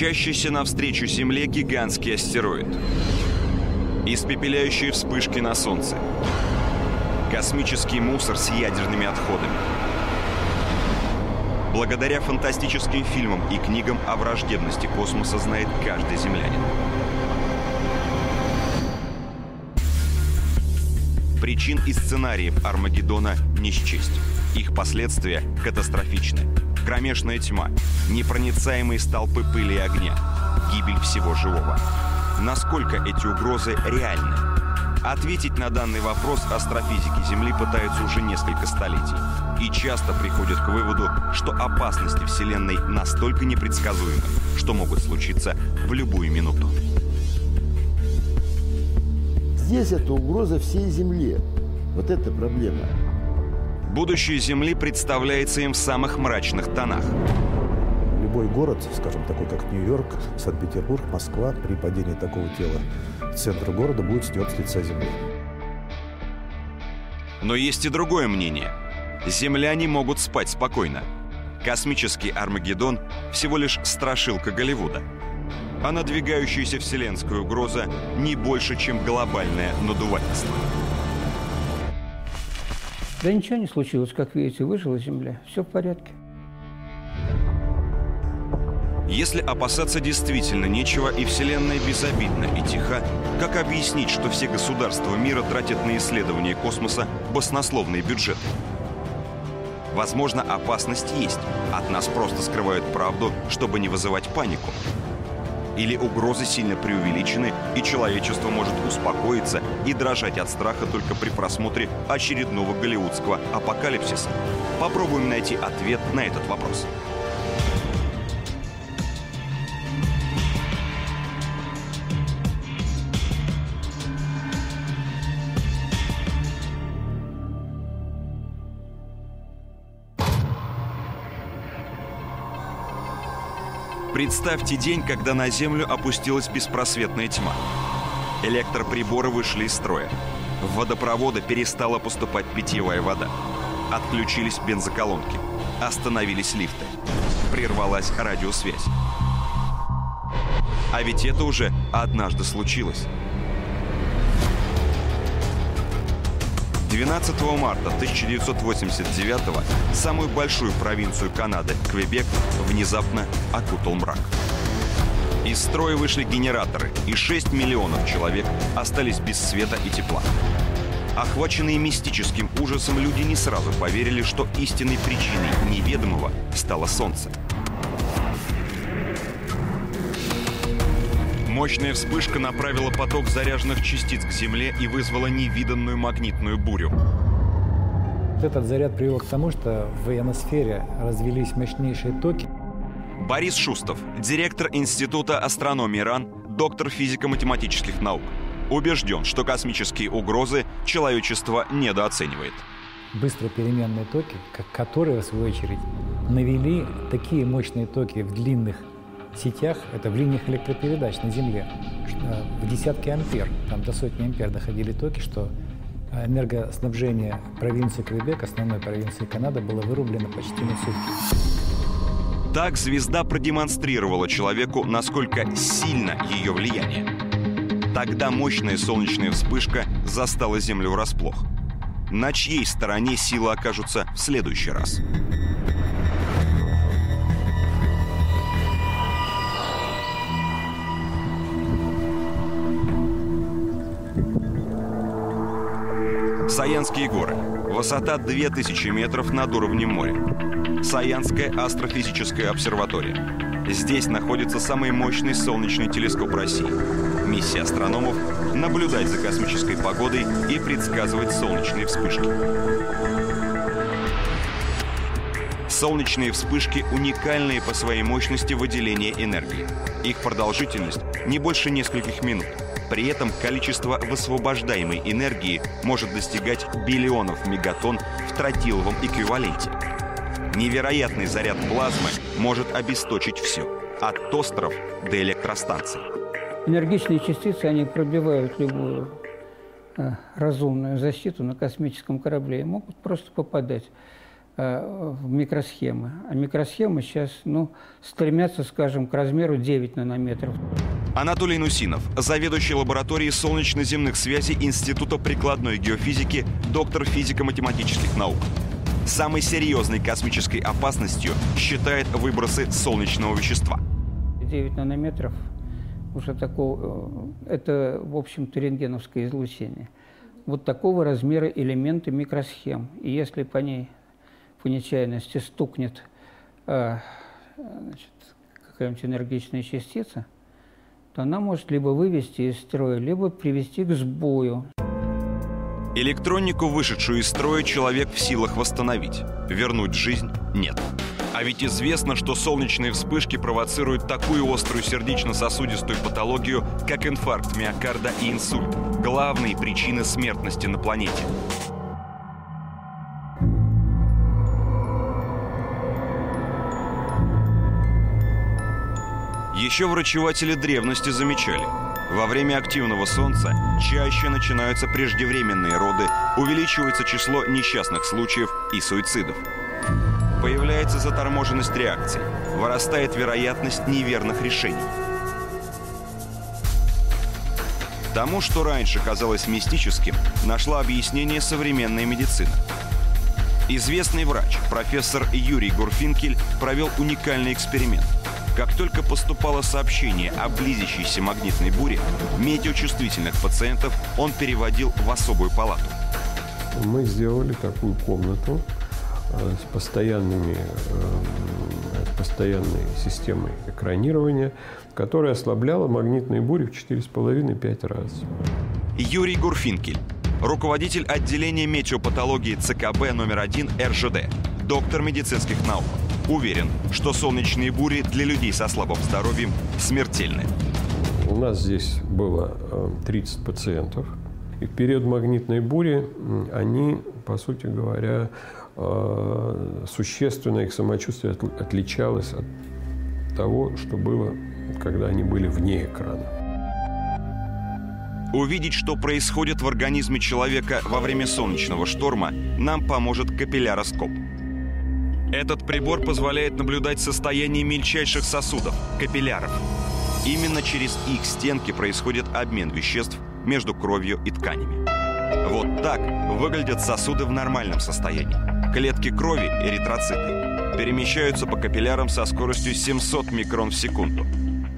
Мчащийся навстречу Земле гигантский астероид. Испепеляющие вспышки на Солнце. Космический мусор с ядерными отходами. Благодаря фантастическим фильмам и книгам о враждебности космоса знает каждый землянин. Причин и сценариев Армагеддона не счесть. Их последствия катастрофичны. Кромешная тьма, непроницаемые столпы пыли и огня, гибель всего живого. Насколько эти угрозы реальны? Ответить на данный вопрос астрофизики Земли пытаются уже несколько столетий. И часто приходят к выводу, что опасности Вселенной настолько непредсказуемы, что могут случиться в любую минуту. Здесь это угроза всей Земле. Вот это проблема. Будущее Земли представляется им в самых мрачных тонах. Любой город, скажем, такой как Нью-Йорк, Санкт-Петербург, Москва, при падении такого тела центр города будет стерт с лица Земли. Но есть и другое мнение. Земляне могут спать спокойно. Космический Армагеддон – всего лишь страшилка Голливуда. А надвигающаяся вселенская угроза не больше, чем глобальное надувательство. Да ничего не случилось, как видите, выжила Земля. Все в порядке. Если опасаться действительно нечего и Вселенная безобидна и тиха, как объяснить, что все государства мира тратят на исследование космоса баснословные бюджеты? Возможно, опасность есть. От нас просто скрывают правду, чтобы не вызывать панику. Или угрозы сильно преувеличены, и человечество может успокоиться и дрожать от страха только при просмотре очередного голливудского апокалипсиса. Попробуем найти ответ на этот вопрос. Представьте день, когда на Землю опустилась беспросветная тьма. Электроприборы вышли из строя. В водопроводы перестала поступать питьевая вода. Отключились бензоколонки. Остановились лифты. Прервалась радиосвязь. А ведь это уже однажды случилось. 12 марта 1989 самую большую провинцию Канады, Квебек, внезапно окутал мрак. Из строя вышли генераторы, и 6 миллионов человек остались без света и тепла. Охваченные мистическим ужасом люди не сразу поверили, что истинной причиной неведомого стало Солнце. Мощная вспышка направила поток заряженных частиц к Земле и вызвала невиданную магнитную бурю. Этот заряд привел к тому, что в ионосфере развелись мощнейшие токи. Борис Шустов, директор Института астрономии РАН, доктор физико-математических наук. Убежден, что космические угрозы человечество недооценивает. Быстро переменные токи, которые, в свою очередь, навели такие мощные токи в длинных сетях, это в линиях электропередач на Земле, в десятки ампер, там до сотни ампер доходили токи, что энергоснабжение провинции Квебек, основной провинции Канады, было вырублено почти на сутки. Так звезда продемонстрировала человеку, насколько сильно ее влияние. Тогда мощная солнечная вспышка застала Землю врасплох. На чьей стороне силы окажутся в следующий раз? Саянские горы. Высота 2000 метров над уровнем моря. Саянская астрофизическая обсерватория. Здесь находится самый мощный солнечный телескоп России. Миссия астрономов – наблюдать за космической погодой и предсказывать солнечные вспышки. Солнечные вспышки уникальные по своей мощности выделения энергии. Их продолжительность не больше нескольких минут – при этом количество высвобождаемой энергии может достигать биллионов мегатонн в тротиловом эквиваленте. Невероятный заряд плазмы может обесточить все, от тостеров до электростанций. Энергичные частицы, они пробивают любую э, разумную защиту на космическом корабле и могут просто попадать. Э, в микросхемы. А микросхемы сейчас ну, стремятся, скажем, к размеру 9 нанометров. Анатолий Нусинов, заведующий лабораторией солнечно-земных связей Института прикладной геофизики, доктор физико-математических наук. Самой серьезной космической опасностью считает выбросы солнечного вещества. 9 нанометров уже такого, э, это, в общем-то, рентгеновское излучение. Вот такого размера элементы микросхем. И если по ней по нечаянности стукнет э, какая-нибудь энергичная частица, то она может либо вывести из строя, либо привести к сбою. Электронику, вышедшую из строя, человек в силах восстановить. Вернуть жизнь – нет. А ведь известно, что солнечные вспышки провоцируют такую острую сердечно-сосудистую патологию, как инфаркт миокарда и инсульт – главные причины смертности на планете. Еще врачеватели древности замечали. Во время активного солнца чаще начинаются преждевременные роды, увеличивается число несчастных случаев и суицидов. Появляется заторможенность реакций, вырастает вероятность неверных решений. Тому, что раньше казалось мистическим, нашла объяснение современная медицина. Известный врач, профессор Юрий Гурфинкель, провел уникальный эксперимент – как только поступало сообщение о близящейся магнитной буре, метеочувствительных пациентов он переводил в особую палату. Мы сделали такую комнату э, с постоянными, э, с постоянной системой экранирования, которая ослабляла магнитные бури в 4,5-5 раз. Юрий Гурфинкель, руководитель отделения метеопатологии ЦКБ номер 1 РЖД, доктор медицинских наук. Уверен, что солнечные бури для людей со слабым здоровьем смертельны. У нас здесь было 30 э, пациентов. И в период магнитной бури они, по сути говоря, э, существенно их самочувствие отличалось от того, что было, когда они были вне экрана. Увидеть, что происходит в организме человека во время солнечного шторма, нам поможет капилляроскоп – этот прибор позволяет наблюдать состояние мельчайших сосудов – капилляров. Именно через их стенки происходит обмен веществ между кровью и тканями. Вот так выглядят сосуды в нормальном состоянии. Клетки крови, эритроциты, перемещаются по капиллярам со скоростью 700 микрон в секунду.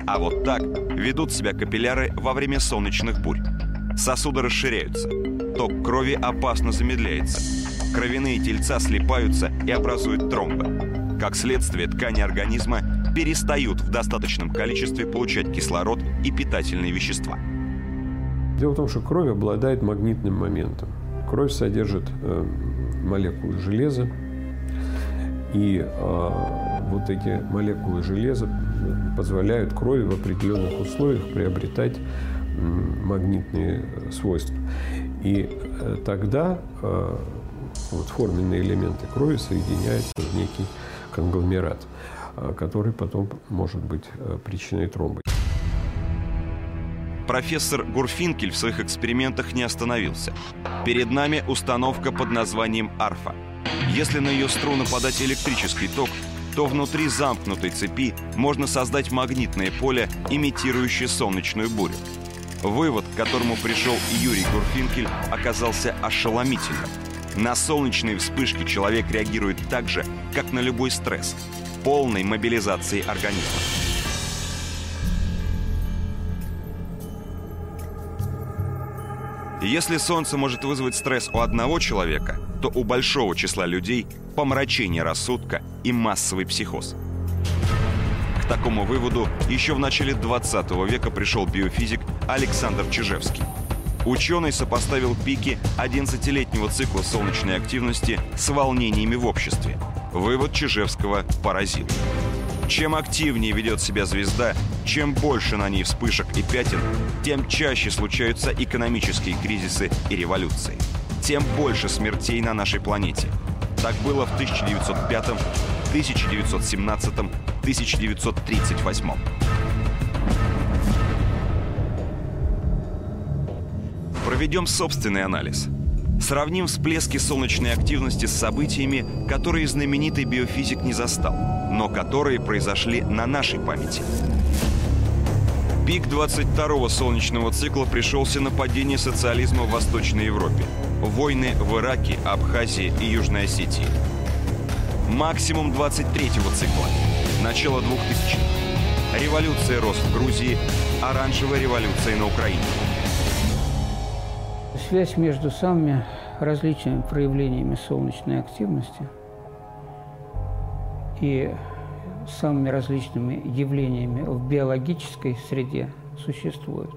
А вот так ведут себя капилляры во время солнечных бурь. Сосуды расширяются. Ток крови опасно замедляется кровяные тельца слипаются и образуют тромбы. Как следствие, ткани организма перестают в достаточном количестве получать кислород и питательные вещества. Дело в том, что кровь обладает магнитным моментом. Кровь содержит э, молекулы железа, и э, вот эти молекулы железа позволяют крови в определенных условиях приобретать э, магнитные свойства. И э, тогда э, вот форменные элементы крови соединяются в некий конгломерат, а, который потом может быть а, причиной тромбы. Профессор Гурфинкель в своих экспериментах не остановился. Перед нами установка под названием арфа. Если на ее струны подать электрический ток, то внутри замкнутой цепи можно создать магнитное поле, имитирующее солнечную бурю. Вывод, к которому пришел Юрий Гурфинкель, оказался ошеломительным. На солнечные вспышки человек реагирует так же, как на любой стресс – полной мобилизации организма. Если Солнце может вызвать стресс у одного человека, то у большого числа людей – помрачение рассудка и массовый психоз. К такому выводу еще в начале 20 века пришел биофизик Александр Чижевский – Ученый сопоставил пики 11-летнего цикла солнечной активности с волнениями в обществе. Вывод Чижевского поразил. Чем активнее ведет себя звезда, чем больше на ней вспышек и пятен, тем чаще случаются экономические кризисы и революции. Тем больше смертей на нашей планете. Так было в 1905, 1917, 1938. Проведем собственный анализ. Сравним всплески солнечной активности с событиями, которые знаменитый биофизик не застал, но которые произошли на нашей памяти. Пик 22-го солнечного цикла пришелся на падение социализма в Восточной Европе. Войны в Ираке, Абхазии и Южной Осетии. Максимум 23-го цикла. Начало 2000-х. Революция рост в Грузии, оранжевая революция на Украине. Связь между самыми различными проявлениями солнечной активности и самыми различными явлениями в биологической среде существует.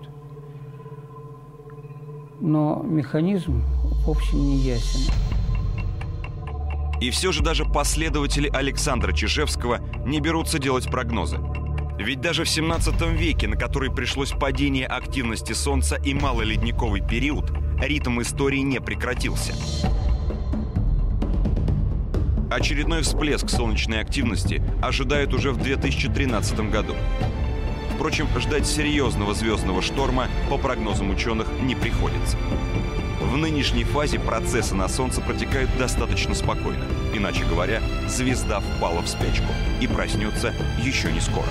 Но механизм, в общем, не ясен. И все же даже последователи Александра Чижевского не берутся делать прогнозы. Ведь даже в 17 веке, на который пришлось падение активности Солнца и малоледниковый период, ритм истории не прекратился. Очередной всплеск солнечной активности ожидают уже в 2013 году. Впрочем, ждать серьезного звездного шторма, по прогнозам ученых, не приходится. В нынешней фазе процессы на Солнце протекают достаточно спокойно. Иначе говоря, звезда впала в спячку и проснется еще не скоро.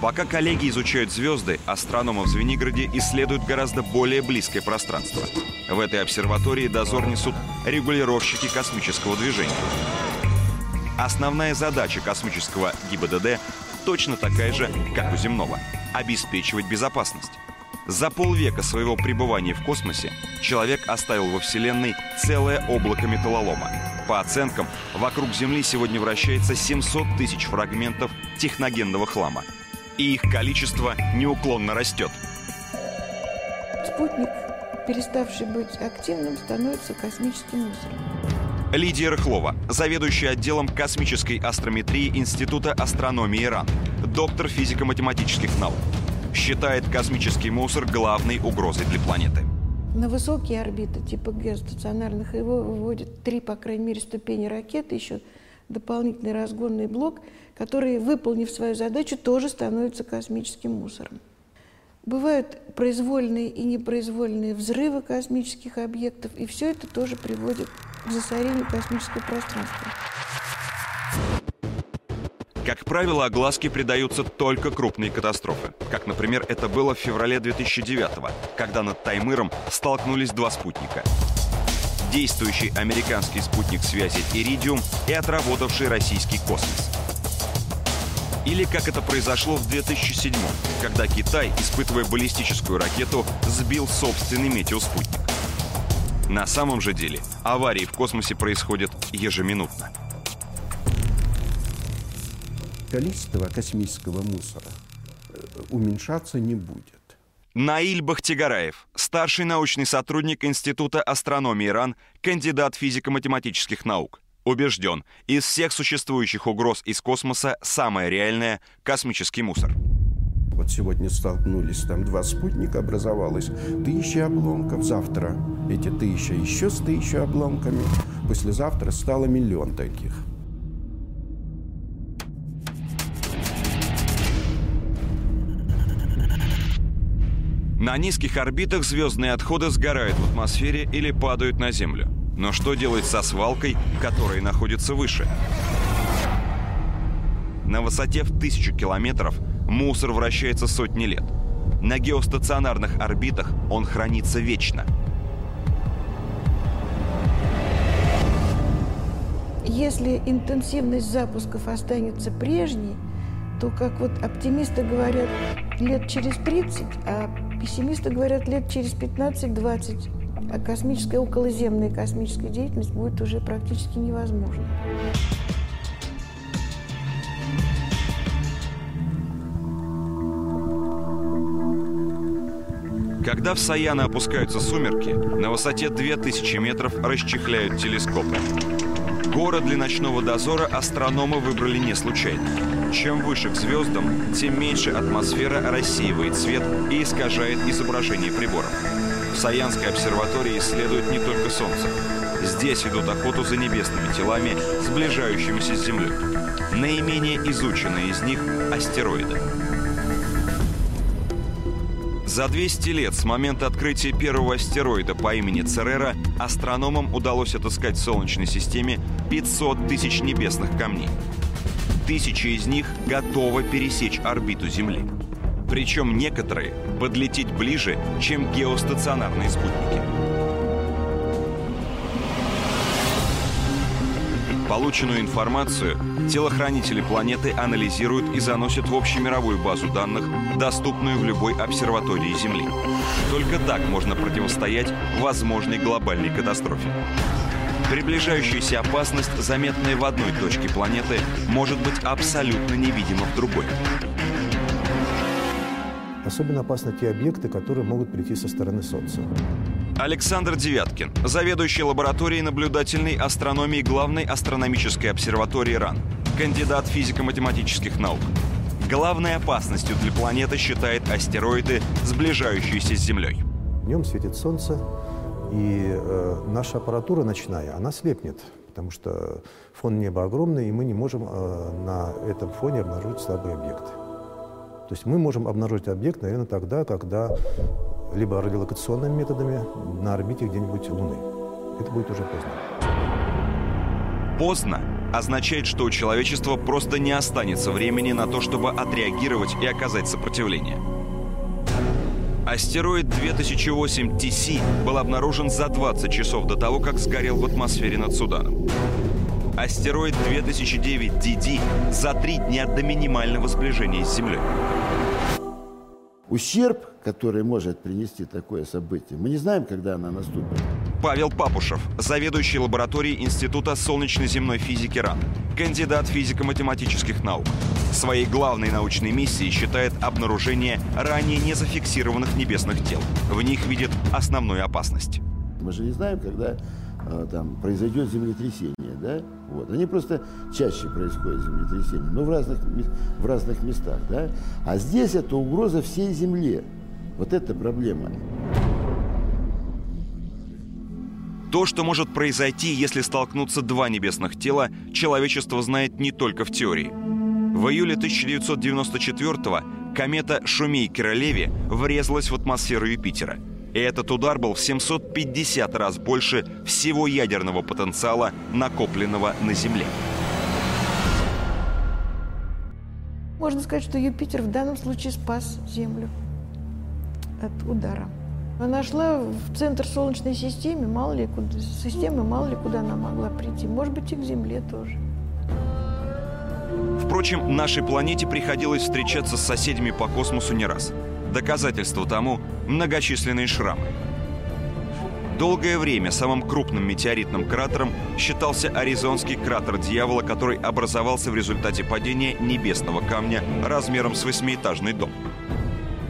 Пока коллеги изучают звезды, астрономы в Звенигороде исследуют гораздо более близкое пространство. В этой обсерватории дозор несут регулировщики космического движения. Основная задача космического ГИБДД точно такая же, как у земного – обеспечивать безопасность. За полвека своего пребывания в космосе человек оставил во Вселенной целое облако металлолома. По оценкам, вокруг Земли сегодня вращается 700 тысяч фрагментов техногенного хлама – и их количество неуклонно растет. Спутник, переставший быть активным, становится космическим мусором. Лидия Рыхлова, заведующая отделом космической астрометрии Института астрономии РАН, доктор физико-математических наук, считает космический мусор главной угрозой для планеты. На высокие орбиты типа геостационарных его выводят три, по крайней мере, ступени ракеты, еще дополнительный разгонный блок, который, выполнив свою задачу, тоже становится космическим мусором. Бывают произвольные и непроизвольные взрывы космических объектов, и все это тоже приводит к засорению космического пространства. Как правило, огласке придаются только крупные катастрофы. Как, например, это было в феврале 2009 когда над Таймыром столкнулись два спутника действующий американский спутник связи «Иридиум» и отработавший российский космос. Или как это произошло в 2007 когда Китай, испытывая баллистическую ракету, сбил собственный метеоспутник. На самом же деле аварии в космосе происходят ежеминутно. Количество космического мусора э, уменьшаться не будет. Наиль Бахтигараев, старший научный сотрудник Института астрономии РАН, кандидат физико-математических наук. Убежден, из всех существующих угроз из космоса самая реальная – космический мусор. Вот сегодня столкнулись, там два спутника, образовалось тысячи обломков. Завтра эти тысячи еще с тысячи обломками. Послезавтра стало миллион таких. На низких орбитах звездные отходы сгорают в атмосфере или падают на Землю. Но что делать со свалкой, которая находится выше? На высоте в тысячу километров мусор вращается сотни лет. На геостационарных орбитах он хранится вечно. Если интенсивность запусков останется прежней, то, как вот оптимисты говорят, лет через 30, а Пессимисты говорят, лет через 15-20 а космическая, околоземная космическая деятельность будет уже практически невозможна. Когда в Саяна опускаются сумерки, на высоте 2000 метров расчехляют телескопы. Город для ночного дозора астрономы выбрали не случайно. Чем выше к звездам, тем меньше атмосфера рассеивает свет и искажает изображение приборов. В Саянской обсерватории исследуют не только Солнце. Здесь ведут охоту за небесными телами, сближающимися с Землей. Наименее изученные из них – астероиды. За 200 лет с момента открытия первого астероида по имени Церера астрономам удалось отыскать в Солнечной системе 500 тысяч небесных камней. Тысячи из них готовы пересечь орбиту Земли. Причем некоторые подлететь ближе, чем геостационарные спутники. Полученную информацию телохранители планеты анализируют и заносят в общемировую базу данных, доступную в любой обсерватории Земли. Только так можно противостоять возможной глобальной катастрофе. Приближающаяся опасность, заметная в одной точке планеты, может быть абсолютно невидима в другой. Особенно опасны те объекты, которые могут прийти со стороны Солнца. Александр Девяткин, заведующий лабораторией наблюдательной астрономии главной астрономической обсерватории РАН, кандидат физико-математических наук. Главной опасностью для планеты считает астероиды, сближающиеся с Землей. Днем светит Солнце, и э, наша аппаратура ночная, она слепнет, потому что фон неба огромный, и мы не можем э, на этом фоне обнаружить слабые объекты. То есть мы можем обнаружить объект, наверное, тогда, когда либо радиолокационными методами на орбите где-нибудь Луны. Это будет уже поздно. Поздно означает, что у человечества просто не останется времени на то, чтобы отреагировать и оказать сопротивление. Астероид 2008 TC был обнаружен за 20 часов до того, как сгорел в атмосфере над Суданом. Астероид 2009 DD за три дня до минимального сближения с Землей. Ущерб, который может принести такое событие, мы не знаем, когда она наступит. Павел Папушев, заведующий лабораторией Института солнечной земной физики РАН, кандидат физико-математических наук. Своей главной научной миссией считает обнаружение ранее не зафиксированных небесных тел. В них видит основную опасность. Мы же не знаем, когда э, там произойдет землетрясение, да? Вот. Они просто чаще происходят землетрясения, но в разных, в разных местах, да? А здесь это угроза всей Земле. Вот это проблема. То, что может произойти, если столкнутся два небесных тела, человечество знает не только в теории. В июле 1994-го комета Шумейкера-Леви врезалась в атмосферу Юпитера. И этот удар был в 750 раз больше всего ядерного потенциала, накопленного на Земле. Можно сказать, что Юпитер в данном случае спас Землю от удара. Она шла в центр Солнечной системы, мало ли куда, системы, мало ли куда она могла прийти. Может быть, и к Земле тоже. Впрочем, нашей планете приходилось встречаться с соседями по космосу не раз. Доказательство тому – многочисленные шрамы. Долгое время самым крупным метеоритным кратером считался Аризонский кратер Дьявола, который образовался в результате падения небесного камня размером с восьмиэтажный дом.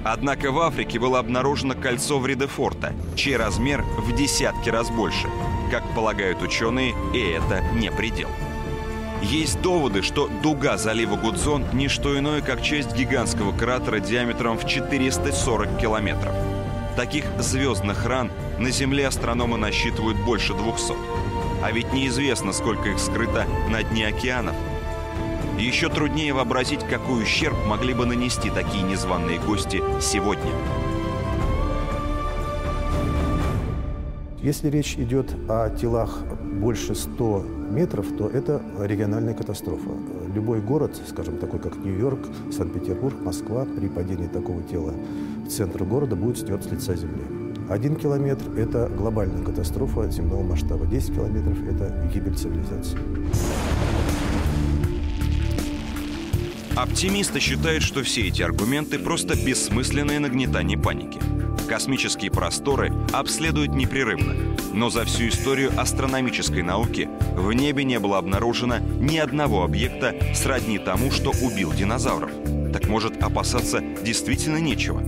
Однако в Африке было обнаружено кольцо Вридефорта, чей размер в десятки раз больше. Как полагают ученые, и это не предел. Есть доводы, что дуга залива Гудзон – не что иное, как часть гигантского кратера диаметром в 440 километров. Таких звездных ран на Земле астрономы насчитывают больше 200. А ведь неизвестно, сколько их скрыто на дне океанов. Еще труднее вообразить, какой ущерб могли бы нанести такие незваные гости сегодня. Если речь идет о телах больше 100 метров, то это региональная катастрофа. Любой город, скажем, такой как Нью-Йорк, Санкт-Петербург, Москва, при падении такого тела в центр города будет стерт с лица земли. Один километр – это глобальная катастрофа земного масштаба. 10 километров – это гибель цивилизации. Оптимисты считают, что все эти аргументы просто бессмысленное нагнетание паники. Космические просторы обследуют непрерывно, но за всю историю астрономической науки в небе не было обнаружено ни одного объекта сродни тому, что убил динозавров. Так может опасаться действительно нечего.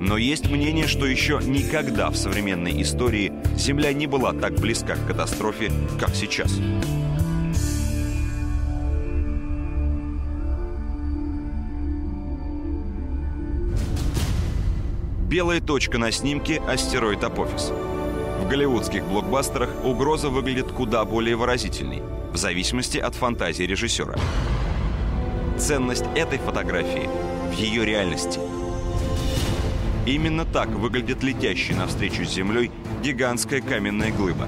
Но есть мнение, что еще никогда в современной истории Земля не была так близка к катастрофе, как сейчас. Белая точка на снимке – астероид Апофис. В голливудских блокбастерах угроза выглядит куда более выразительной, в зависимости от фантазии режиссера. Ценность этой фотографии в ее реальности. Именно так выглядит летящая навстречу с Землей гигантская каменная глыба.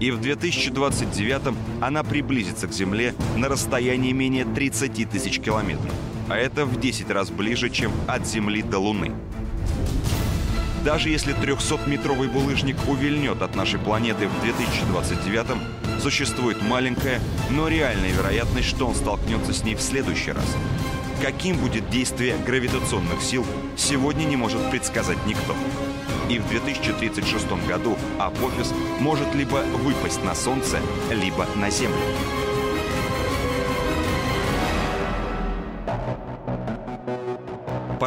И в 2029 она приблизится к Земле на расстоянии менее 30 тысяч километров. А это в 10 раз ближе, чем от Земли до Луны. Даже если 300-метровый булыжник увильнет от нашей планеты в 2029 существует маленькая, но реальная вероятность, что он столкнется с ней в следующий раз. Каким будет действие гравитационных сил, сегодня не может предсказать никто. И в 2036 году Апофис может либо выпасть на Солнце, либо на Землю.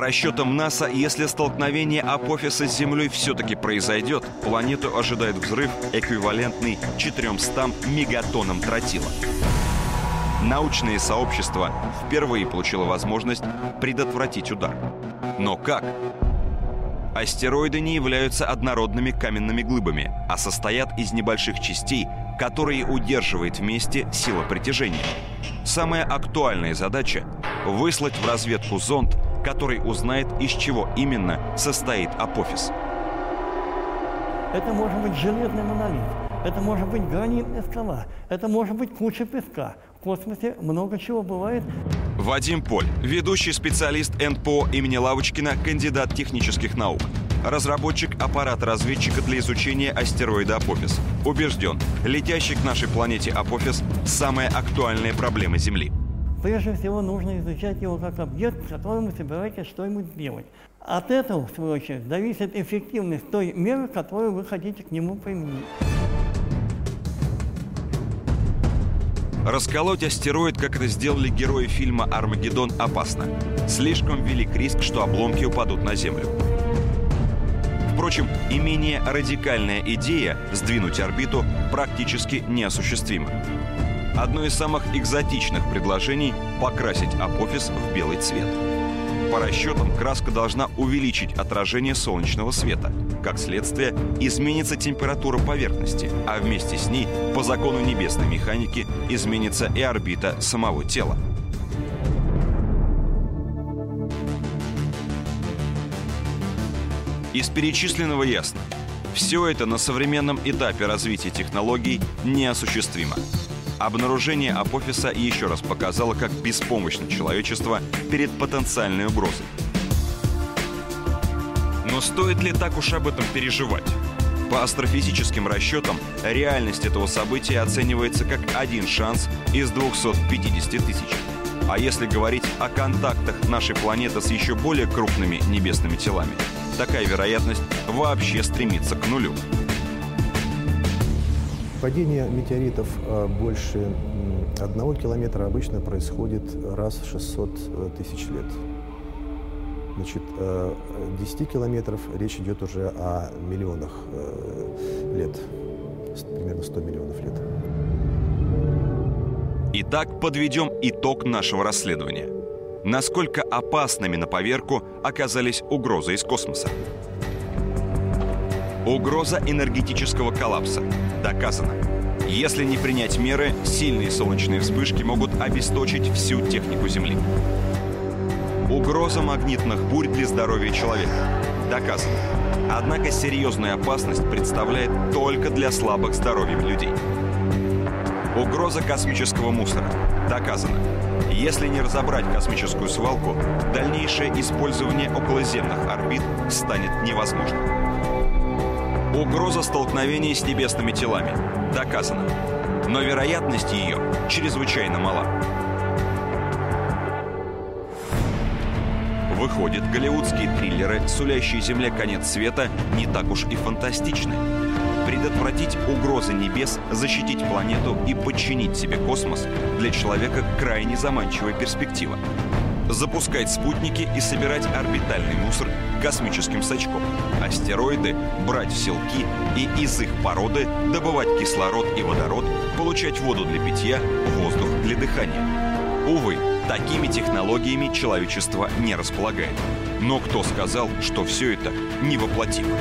Расчетам НАСА, если столкновение Апофиса с Землей все-таки произойдет, планету ожидает взрыв, эквивалентный 400 мегатоннам тротила. Научное сообщество впервые получило возможность предотвратить удар. Но как? Астероиды не являются однородными каменными глыбами, а состоят из небольших частей, которые удерживает вместе сила притяжения. Самая актуальная задача – выслать в разведку зонд, который узнает, из чего именно состоит апофис. Это может быть железный монолит, это может быть гранитная скала, это может быть куча песка. В космосе много чего бывает. Вадим Поль, ведущий специалист НПО имени Лавочкина, кандидат технических наук. Разработчик аппарата-разведчика для изучения астероида Апофис. Убежден, летящий к нашей планете Апофис – самая актуальная проблема Земли. Прежде всего нужно изучать его как объект, с которым вы собираетесь что-нибудь сделать. От этого, в свою очередь, зависит эффективность той меры, которую вы хотите к нему применить. Расколоть астероид, как это сделали герои фильма «Армагеддон», опасно. Слишком велик риск, что обломки упадут на Землю. Впрочем, и менее радикальная идея сдвинуть орбиту практически неосуществима. Одно из самых экзотичных предложений – покрасить апофис в белый цвет. По расчетам, краска должна увеличить отражение солнечного света. Как следствие, изменится температура поверхности, а вместе с ней, по закону небесной механики, изменится и орбита самого тела. Из перечисленного ясно. Все это на современном этапе развития технологий неосуществимо. Обнаружение Апофиса еще раз показало, как беспомощно человечество перед потенциальной угрозой. Но стоит ли так уж об этом переживать? По астрофизическим расчетам, реальность этого события оценивается как один шанс из 250 тысяч. А если говорить о контактах нашей планеты с еще более крупными небесными телами, такая вероятность вообще стремится к нулю. Падение метеоритов а, больше одного километра обычно происходит раз в 600 э, тысяч лет. Значит, 10 э, километров речь идет уже о миллионах э, лет, примерно 100 миллионов лет. Итак, подведем итог нашего расследования. Насколько опасными на поверку оказались угрозы из космоса? Угроза энергетического коллапса. Доказано. Если не принять меры, сильные солнечные вспышки могут обесточить всю технику Земли. Угроза магнитных бурь для здоровья человека. Доказано. Однако серьезную опасность представляет только для слабых здоровьем людей. Угроза космического мусора. Доказано. Если не разобрать космическую свалку, дальнейшее использование околоземных орбит станет невозможным. Угроза столкновения с небесными телами. Доказано. Но вероятность ее чрезвычайно мала. Выходит, голливудские триллеры, сулящие Земле конец света, не так уж и фантастичны. Предотвратить угрозы небес, защитить планету и подчинить себе космос для человека крайне заманчивая перспектива запускать спутники и собирать орбитальный мусор космическим сачком, астероиды брать в селки и из их породы добывать кислород и водород, получать воду для питья, воздух для дыхания. Увы, такими технологиями человечество не располагает. Но кто сказал, что все это невоплотимо?